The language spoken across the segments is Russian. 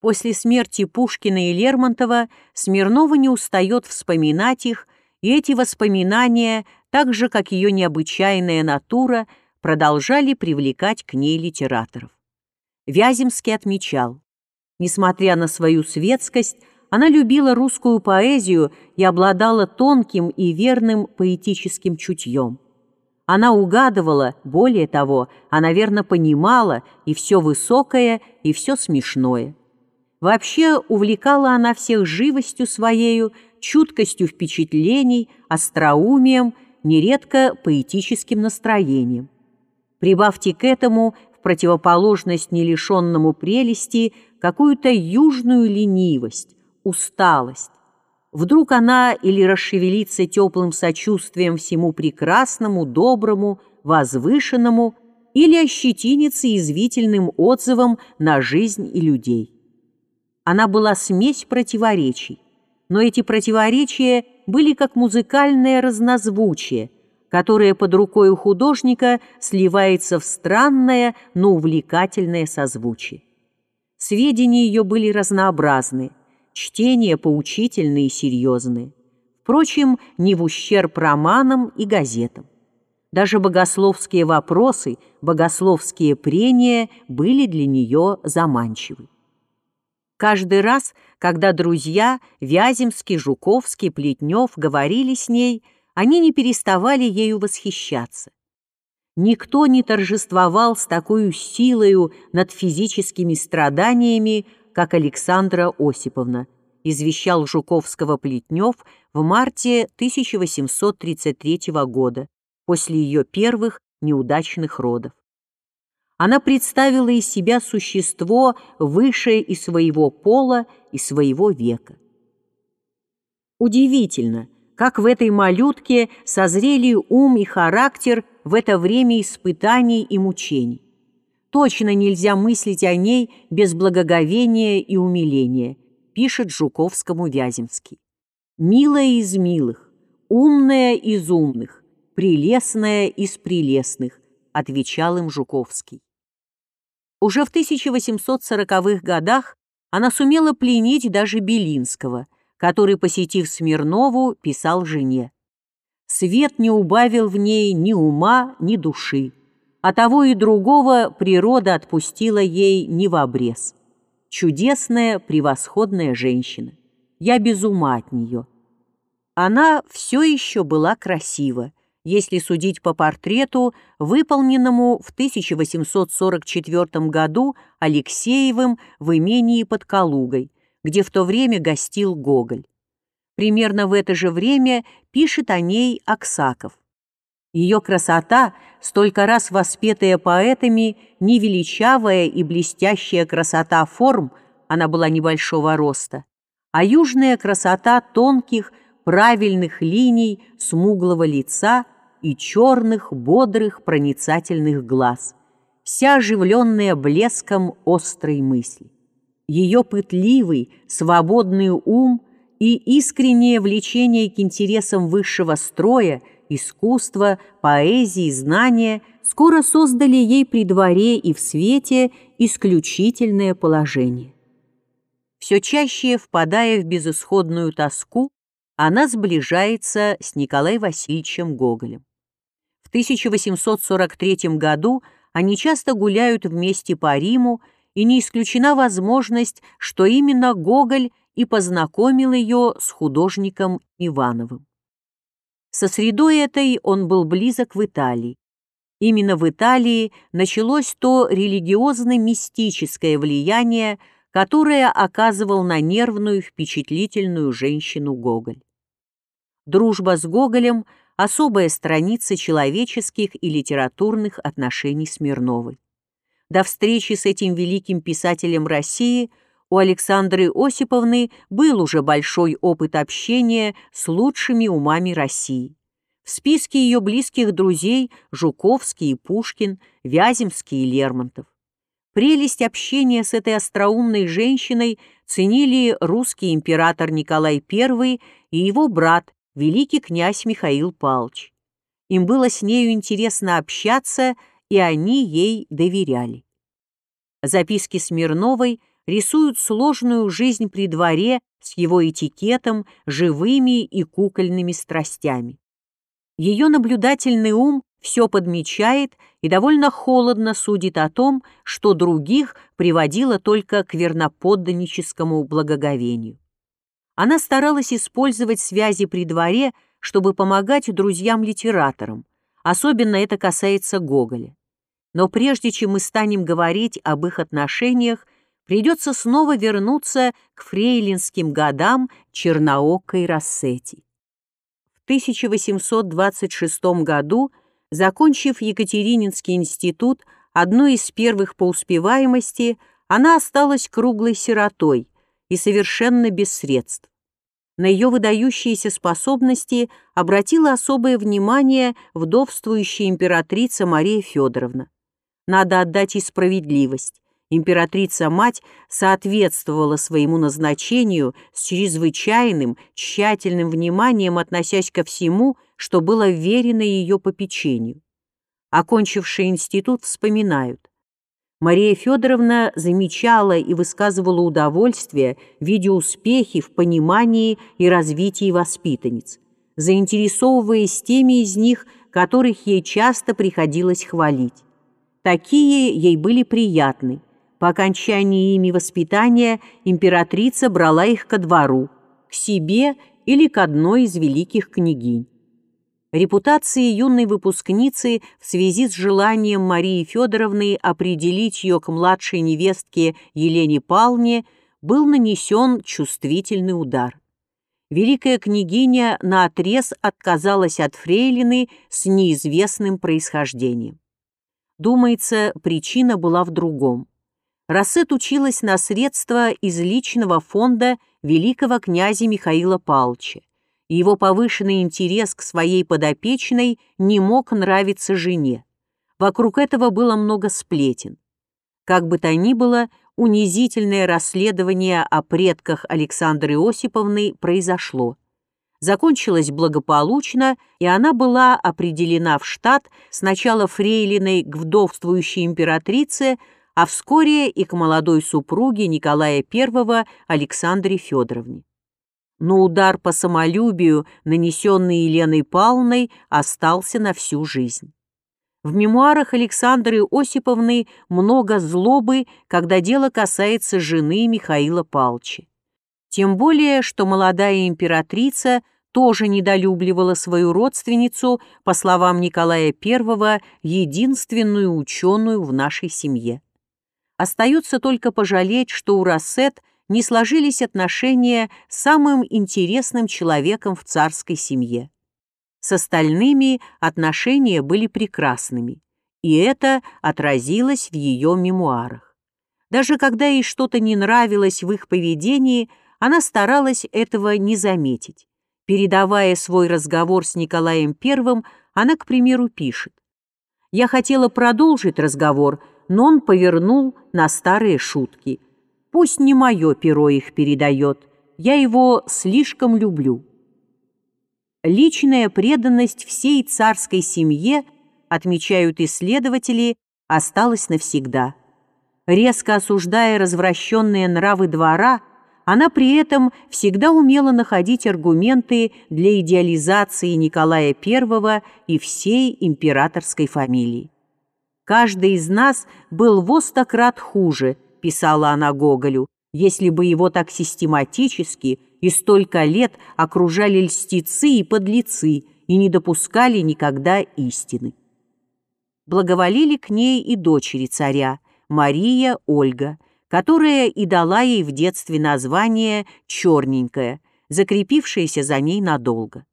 После смерти Пушкина и Лермонтова Смирнова не устает вспоминать их, и эти воспоминания, так же, как ее необычайная натура, продолжали привлекать к ней литераторов. Вяземский отмечал, несмотря на свою светскость, она любила русскую поэзию и обладала тонким и верным поэтическим чутьем. Она угадывала, более того, она верно понимала и все высокое, и все смешное. Вообще увлекала она всех живостью своею, чуткостью впечатлений, остроумием, нередко поэтическим настроением. Прибавьте к этому, в противоположность нелишенному прелести, какую-то южную ленивость, усталость. Вдруг она или расшевелится теплым сочувствием всему прекрасному, доброму, возвышенному, или ощетинится извительным отзывом на жизнь и людей. Она была смесь противоречий, но эти противоречия были как музыкальное разнозвучие, которое под рукой у художника сливается в странное, но увлекательное созвучие. Сведения ее были разнообразны, чтения поучительные и серьезные. Впрочем, не в ущерб романам и газетам. Даже богословские вопросы, богословские прения были для нее заманчивы. Каждый раз, когда друзья Вяземский, Жуковский, Плетнев говорили с ней, они не переставали ею восхищаться. Никто не торжествовал с такой силою над физическими страданиями, как Александра Осиповна, извещал Жуковского Плетнев в марте 1833 года, после ее первых неудачных родов она представила из себя существо высшее и своего пола и своего века. Удивительно, как в этой малютке созрели ум и характер в это время испытаний и мучений. Точно нельзя мыслить о ней без благоговения и умиления, пишет Жуковскому Вяземский. «Милая из милых, умная из умных, прелестная из прелестных», отвечал им Жуковский. Уже в 1840-х годах она сумела пленить даже Белинского, который, посетив Смирнову, писал жене. «Свет не убавил в ней ни ума, ни души, а того и другого природа отпустила ей не в обрез. Чудесная, превосходная женщина. Я без ума от нее». Она все еще была красива, если судить по портрету, выполненному в 1844 году Алексеевым в имении под Калугой, где в то время гостил Гоголь. Примерно в это же время пишет о ней Аксаков. Ее красота, столько раз воспетая поэтами, невеличавая и блестящая красота форм, она была небольшого роста, а южная красота тонких, правильных линий смуглого лица и черных, бодрых, проницательных глаз, вся оживленная блеском острой мысли. Ее пытливый, свободный ум и искреннее влечение к интересам высшего строя, искусства, поэзии, знания скоро создали ей при дворе и в свете исключительное положение. Все чаще впадая в безысходную тоску, она сближается с Николаем Васильевичем Гоголем. В 1843 году они часто гуляют вместе по Риму, и не исключена возможность, что именно Гоголь и познакомил ее с художником Ивановым. Со средой этой он был близок в Италии. Именно в Италии началось то религиозно-мистическое влияние, которое оказывал на нервную, впечатлительную женщину Гоголь. Дружба с Гоголем – особая страница человеческих и литературных отношений Смирновой. До встречи с этим великим писателем России у Александры Осиповны был уже большой опыт общения с лучшими умами России. В списке ее близких друзей Жуковский и Пушкин, Вяземский и Лермонтов. Прелесть общения с этой остроумной женщиной ценили русский император Николай I и его брат великий князь Михаил Палч. Им было с нею интересно общаться, и они ей доверяли. Записки Смирновой рисуют сложную жизнь при дворе с его этикетом, живыми и кукольными страстями. Ее наблюдательный ум все подмечает и довольно холодно судит о том, что других приводило только к верноподданническому благоговению. Она старалась использовать связи при дворе, чтобы помогать друзьям-литераторам, особенно это касается Гоголя. Но прежде чем мы станем говорить об их отношениях, придется снова вернуться к фрейлинским годам черноокой Рассети. В 1826 году, закончив Екатерининский институт, одной из первых по успеваемости, она осталась круглой сиротой и совершенно без средств. На ее выдающиеся способности обратила особое внимание вдовствующая императрица Мария Федоровна. Надо отдать ей справедливость. Императрица-мать соответствовала своему назначению с чрезвычайным, тщательным вниманием, относясь ко всему, что было верено ее попечению. Окончившие институт вспоминают. Мария Федоровна замечала и высказывала удовольствие, видя успехи в понимании и развитии воспитанниц, заинтересовываясь теми из них, которых ей часто приходилось хвалить. Такие ей были приятны. По окончании ими воспитания императрица брала их ко двору, к себе или к одной из великих княгинь. Репутации юной выпускницы в связи с желанием Марии Федоровны определить ее к младшей невестке Елене Палне был нанесен чувствительный удар. Великая княгиня наотрез отказалась от фрейлины с неизвестным происхождением. Думается, причина была в другом. Рассет училась на средства из личного фонда великого князя Михаила Палча, и его повышенный интерес к своей подопечной не мог нравиться жене. Вокруг этого было много сплетен. Как бы то ни было, унизительное расследование о предках Александры Осиповны произошло закончилась благополучно, и она была определена в штат сначала фрейлиной к вдовствующей императрице, а вскоре и к молодой супруге Николая I Александре Федоровне. Но удар по самолюбию, нанесенный Еленой Павловной, остался на всю жизнь. В мемуарах Александры Осиповны много злобы, когда дело касается жены Михаила Палчи. Тем более, что молодая императрица тоже недолюбливала свою родственницу, по словам Николая I, единственную ученую в нашей семье. Остается только пожалеть, что у Рассет не сложились отношения с самым интересным человеком в царской семье. С остальными отношения были прекрасными, и это отразилось в ее мемуарах. Даже когда ей что-то не нравилось в их поведении, она старалась этого не заметить. Передавая свой разговор с Николаем I, она, к примеру, пишет. «Я хотела продолжить разговор, но он повернул на старые шутки. Пусть не мое перо их передает, я его слишком люблю». Личная преданность всей царской семье, отмечают исследователи, осталась навсегда. Резко осуждая развращенные нравы двора, она при этом всегда умела находить аргументы для идеализации Николая I и всей императорской фамилии. «Каждый из нас был во сто крат хуже», – писала она Гоголю, «если бы его так систематически и столько лет окружали льстецы и подлецы и не допускали никогда истины». Благоволили к ней и дочери царя, Мария, Ольга – которая и дала ей в детстве название «черненькая», закрепившаяся за ней надолго.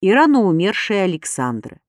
И рано умершая Александра.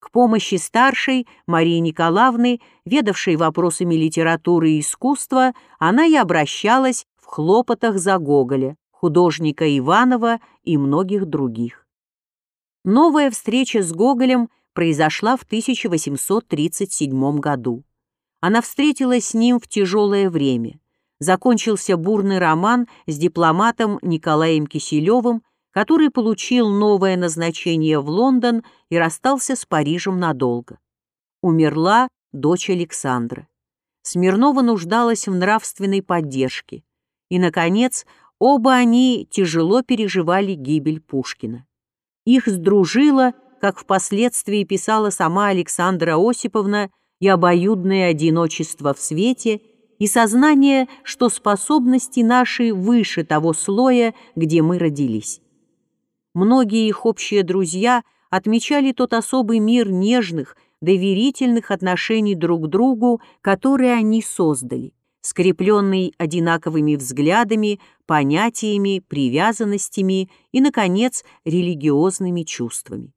К помощи старшей Марии Николаевны, ведавшей вопросами литературы и искусства, она и обращалась в хлопотах за Гоголя, художника Иванова и многих других. Новая встреча с Гоголем произошла в 1837 году. Она встретилась с ним в тяжелое время. Закончился бурный роман с дипломатом Николаем Киселевым, который получил новое назначение в Лондон и расстался с Парижем надолго. Умерла дочь Александра. Смирнова нуждалась в нравственной поддержке. И, наконец, оба они тяжело переживали гибель Пушкина. Их сдружило, как впоследствии писала сама Александра Осиповна, и обоюдное одиночество в свете, и сознание, что способности наши выше того слоя, где мы родились. Многие их общие друзья отмечали тот особый мир нежных, доверительных отношений друг к другу, которые они создали, скрепленный одинаковыми взглядами, понятиями, привязанностями и, наконец, религиозными чувствами.